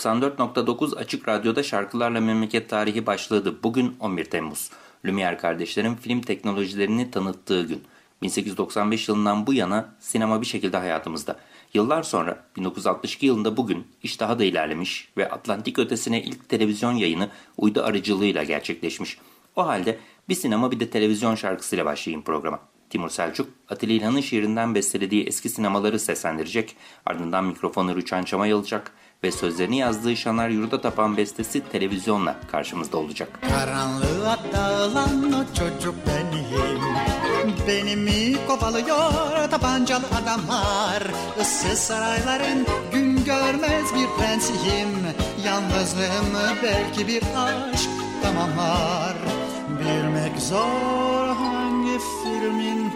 94.9 Açık Radyo'da Şarkılarla Memleket Tarihi başladı. Bugün 11 Temmuz. Lumière kardeşlerin film teknolojilerini tanıttığı gün. 1895 yılından bu yana sinema bir şekilde hayatımızda. Yıllar sonra 1962 yılında bugün iş daha da ilerlemiş ve Atlantik ötesine ilk televizyon yayını uydu aracılığıyla gerçekleşmiş. O halde bir sinema bir de televizyon şarkısıyla başlayayım programa. Timur Selçuk, Atilla İlhan'ın şiirinden bestelediği eski sinemaları seslendirecek, ardından mikrofonu Rüçhan Çamay alacak ve sözlerini yazdığı Şanar Yurda Tapan bestesi televizyonla karşımızda olacak. Karanlığa dağılan o çocuk benim. Beni mi kovalıyor tabancalı adamlar? Issız sarayların gün görmez bir prensiyim. Yalnızlığımı belki bir aşk tamamlar. Bilmek zor hangi filmin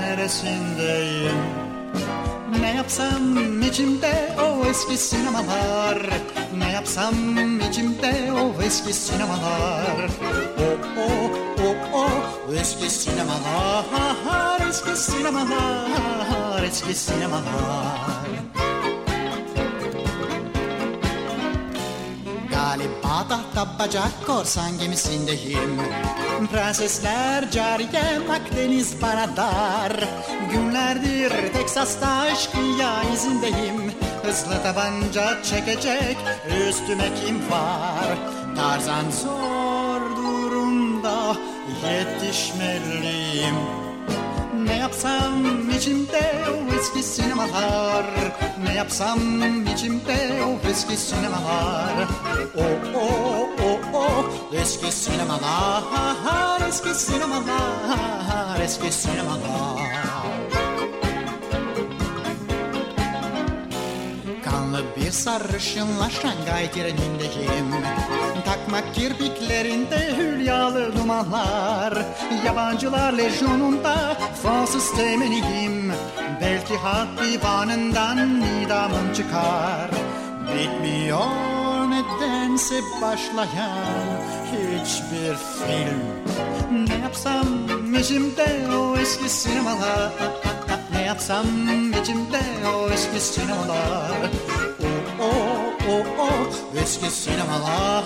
neresindeyim ne yapsam içimde o eski sinemalar? Ne yapsam içimde o eski sinemalar? O o o o eski sinemalar. Eski sinemalar Eski sinemalar Galiba tahta bacak korsan gemisindeyim. Prensesler cariyem Akdeniz bana dar. Günlerdir Teksas'ta aşkıya izindeyim. Hızlı tabanca çekecek üstüme kim var? Tarzan zor durumda yetişmeliyim yapsam içimde o eski sinemalar? Ne yapsam içimde o eski sinemalar? O o o o eski sinemalar Eski sinemalar Eski sinemalar Kanlı bir sarışınla Şangay trenindeyim Takmak kirpiklerinde hülyalı dumanlar Yabancılar lejyonunda Fransız temeniyim. Belki hat divanından nidamım çıkar. Bitmiyor nedense başlayan hiçbir film. Ne yapsam içimde o eski sinemalar Ne yapsam içimde o eski sinemalar. O o o o eski sinemalar.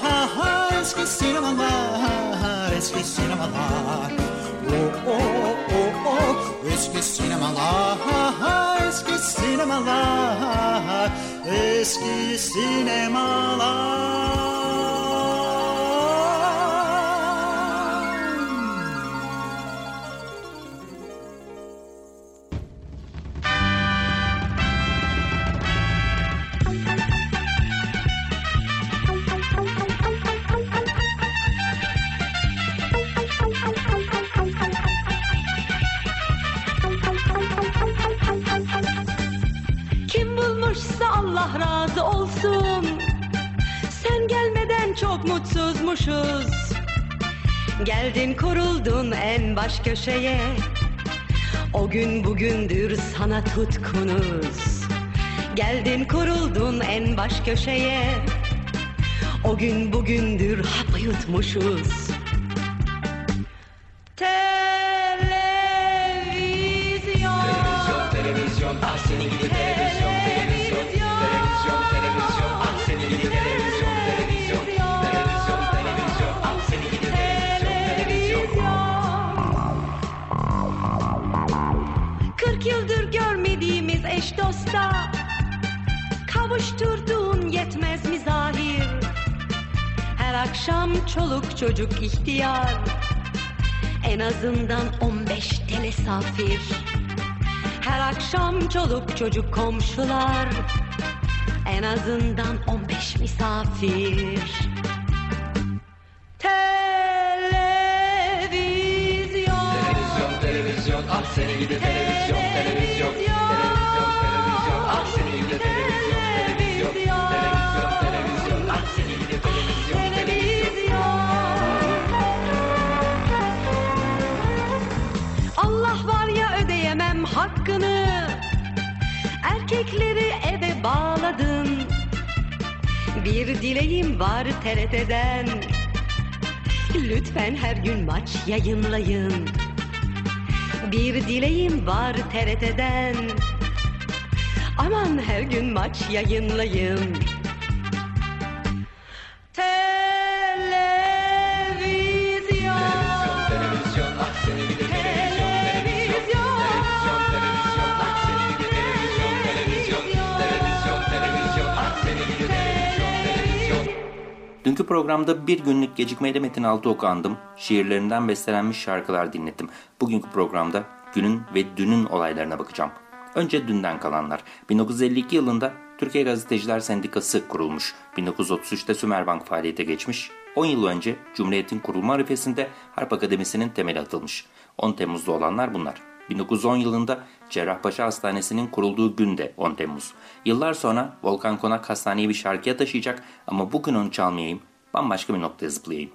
Eski sinemalar Eski sinemalar. O o o o eski sinemalar. Eski sinemalar Eski sinemalar mutsuzmuşuz Geldin koruldun en baş köşeye. O gün bugündür sana tutkunuz. Geldin koruldun en baş köşeye. O gün bugündür hap yutmuşuz 40 yıldır görmediğimiz eş dosta. Kavuşturduğun yetmez mi zahir? Her akşam çoluk çocuk ihtiyar. En azından 15 telesafir. Her akşam çoluk çocuk komşular. En azından 15 misafir. Televizyon. Televizyon televizyon. Ah seni gidi televizyon Bir dileğim var TRT'den Lütfen her gün maç yayınlayın. Bir dileğim var TRT'den Aman her gün maç yayınlayın Dünkü programda bir günlük gecikmeyle Metin Altıok'u andım. Şiirlerinden bestelenmiş şarkılar dinlettim. Bugünkü programda günün ve dünün olaylarına bakacağım. Önce dünden kalanlar. 1952 yılında Türkiye Gazeteciler Sendikası kurulmuş. 1933'te Sümerbank faaliyete geçmiş. 10 yıl önce Cumhuriyet'in kurulma arifesinde Harp Akademisi'nin temeli atılmış. 10 Temmuz'da olanlar bunlar. 1910 yılında Cerrahpaşa Hastanesi'nin kurulduğu gün de 10 Temmuz. Yıllar sonra Volkan Konak hastaneyi bir şarkıya taşıyacak ama bugün onu çalmayayım, bambaşka bir noktaya zıplayayım.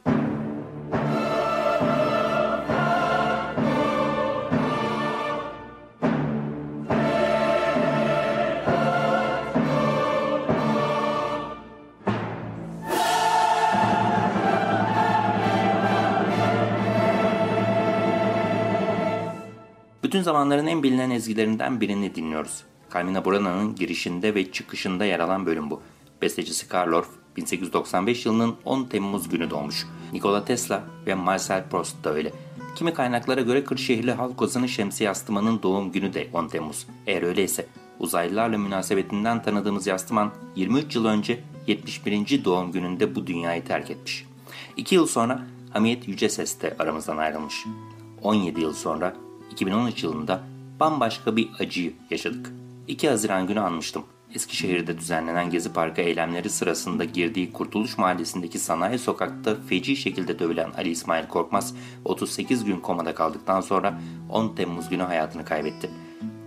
Bütün zamanların en bilinen ezgilerinden birini dinliyoruz. Carmina Burana'nın girişinde ve çıkışında yer alan bölüm bu. Bestecisi Karl Orff 1895 yılının 10 Temmuz günü doğmuş. Nikola Tesla ve Marcel Proust da öyle. Kimi kaynaklara göre Kırşehirli halk ozanı Şemsi Yastıman'ın doğum günü de 10 Temmuz. Eğer öyleyse uzaylılarla münasebetinden tanıdığımız Yastıman 23 yıl önce 71. doğum gününde bu dünyayı terk etmiş. 2 yıl sonra Hamiyet Yüceses de aramızdan ayrılmış. 17 yıl sonra 2013 yılında bambaşka bir acıyı yaşadık. 2 Haziran günü anmıştım. Eskişehir'de düzenlenen Gezi Parkı eylemleri sırasında girdiği Kurtuluş Mahallesi'ndeki sanayi sokakta feci şekilde dövülen Ali İsmail Korkmaz 38 gün komada kaldıktan sonra 10 Temmuz günü hayatını kaybetti.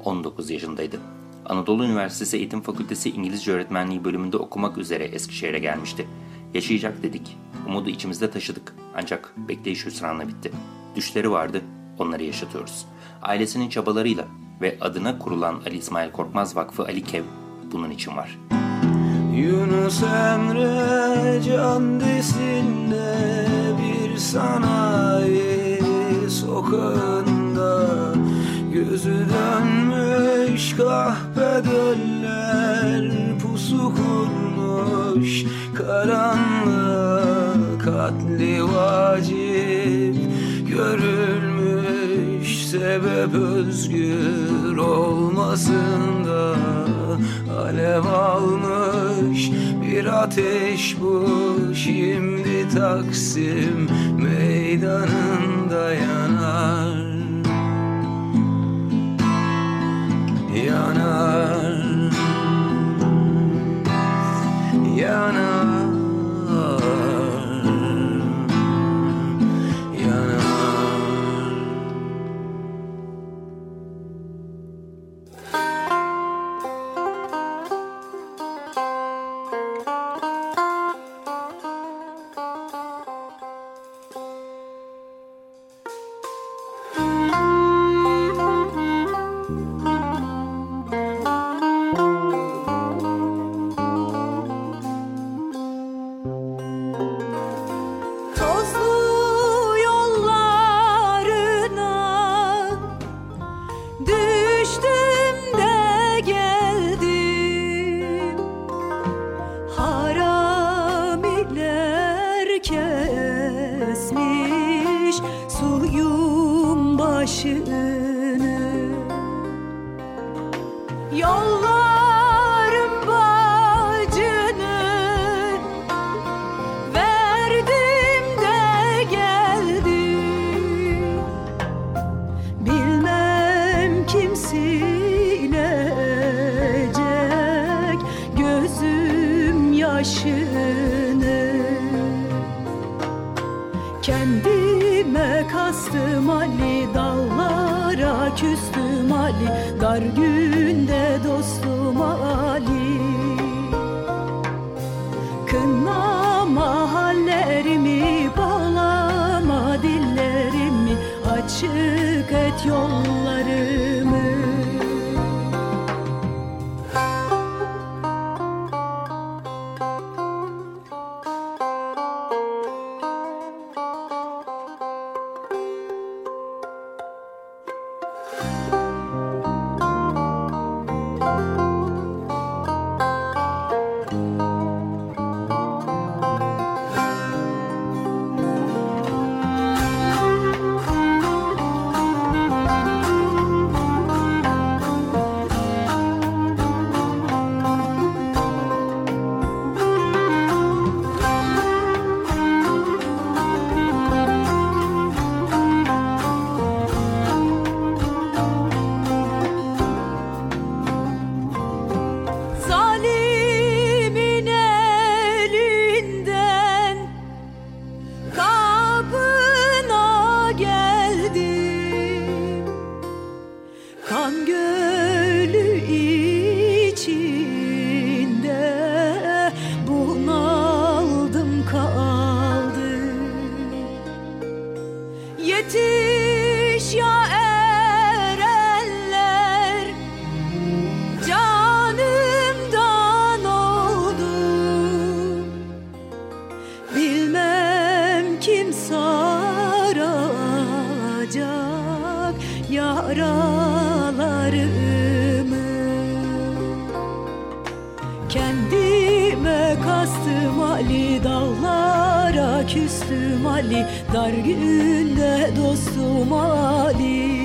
19 yaşındaydı. Anadolu Üniversitesi Eğitim Fakültesi İngilizce Öğretmenliği bölümünde okumak üzere Eskişehir'e gelmişti. Yaşayacak dedik. Umudu içimizde taşıdık. Ancak bekleyiş hüsranla bitti. Düşleri vardı, onları yaşatıyoruz. Ailesinin çabalarıyla ve adına kurulan Ali İsmail Korkmaz Vakfı Ali Kev bunun için var. Yunus Emre Caddesi'nde bir sanayi sokağında Gözü dönmüş kahpedeller pusu kurmuş Karanlığa katli vacip görülmüş Sebep özgür olmasında Alev almış bir ateş bu. Şimdi Taksim meydanında yanar. Yanar yaralarımı Kendime kastım Ali dağlara küstüm Ali. Dar günde dostum Ali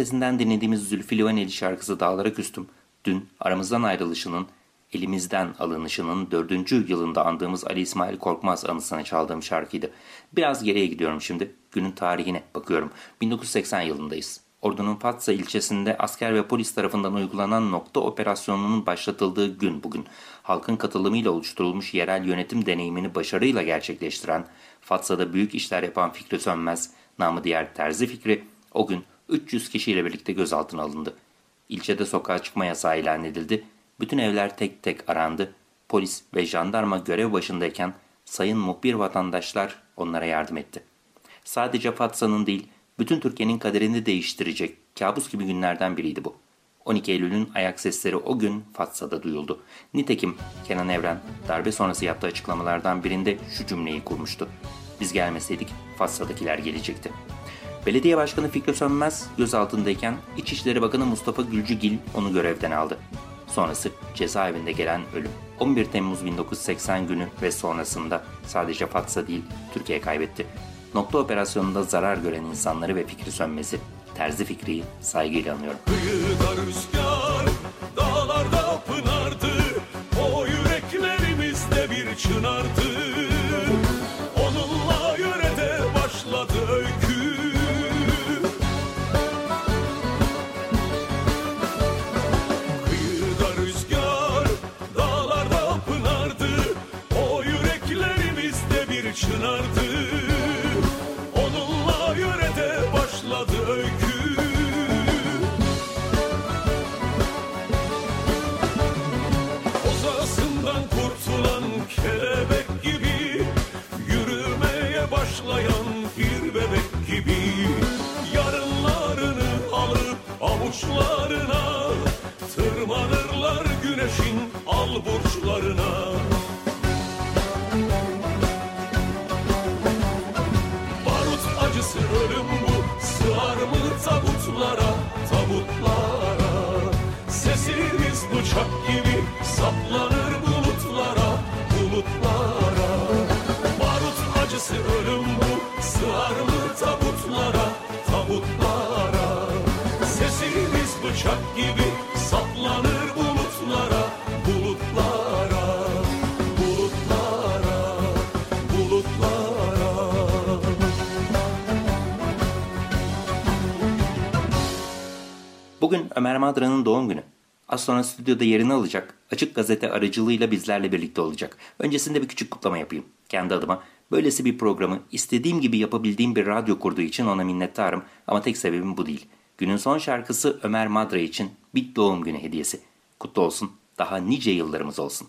sesinden dinlediğimiz Zülfü Livaneli şarkısı Dağlara Küstüm, dün aramızdan ayrılışının, elimizden alınışının dördüncü yılında andığımız Ali İsmail Korkmaz anısına çaldığım şarkıydı. Biraz geriye gidiyorum şimdi, günün tarihine bakıyorum. 1980 yılındayız. Ordunun Fatsa ilçesinde asker ve polis tarafından uygulanan nokta operasyonunun başlatıldığı gün bugün. Halkın katılımıyla oluşturulmuş yerel yönetim deneyimini başarıyla gerçekleştiren, Fatsa'da büyük işler yapan Fikri Sönmez, namı diğer Terzi Fikri, o gün 300 kişiyle birlikte gözaltına alındı. İlçede sokağa çıkma yasağı ilan edildi. Bütün evler tek tek arandı. Polis ve jandarma görev başındayken sayın muhbir vatandaşlar onlara yardım etti. Sadece Fatsa'nın değil, bütün Türkiye'nin kaderini değiştirecek kabus gibi günlerden biriydi bu. 12 Eylül'ün ayak sesleri o gün Fatsa'da duyuldu. Nitekim Kenan Evren darbe sonrası yaptığı açıklamalardan birinde şu cümleyi kurmuştu. Biz gelmeseydik Fatsa'dakiler gelecekti. Belediye Başkanı Fikri Sönmez gözaltındayken İçişleri Bakanı Mustafa Gülcügil onu görevden aldı. Sonrası cezaevinde gelen ölüm. 11 Temmuz 1980 günü ve sonrasında sadece Fatsa değil Türkiye kaybetti. Nokta operasyonunda zarar gören insanları ve Fikri Sönmez'i, Terzi Fikri'yi saygıyla anıyorum. Rüzgar, dağlarda pınardı O yüreklerimizde bir çınardı Bugün Ömer Madra'nın doğum günü. Az sonra stüdyoda yerini alacak, açık gazete aracılığıyla bizlerle birlikte olacak. Öncesinde bir küçük kutlama yapayım. Kendi adıma böylesi bir programı istediğim gibi yapabildiğim bir radyo kurduğu için ona minnettarım ama tek sebebim bu değil. Günün son şarkısı Ömer Madra için bir doğum günü hediyesi. Kutlu olsun, daha nice yıllarımız olsun.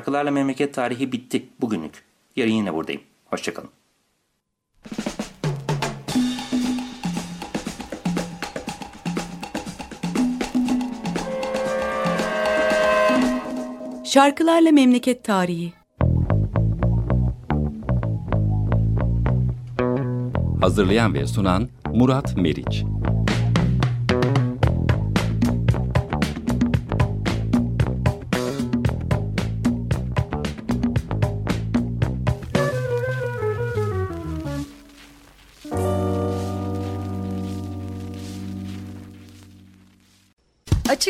Şarkılarla memleket tarihi bitti bugünlük. Yarın yine buradayım. Hoşçakalın. Şarkılarla Memleket Tarihi Hazırlayan ve sunan Murat Meriç.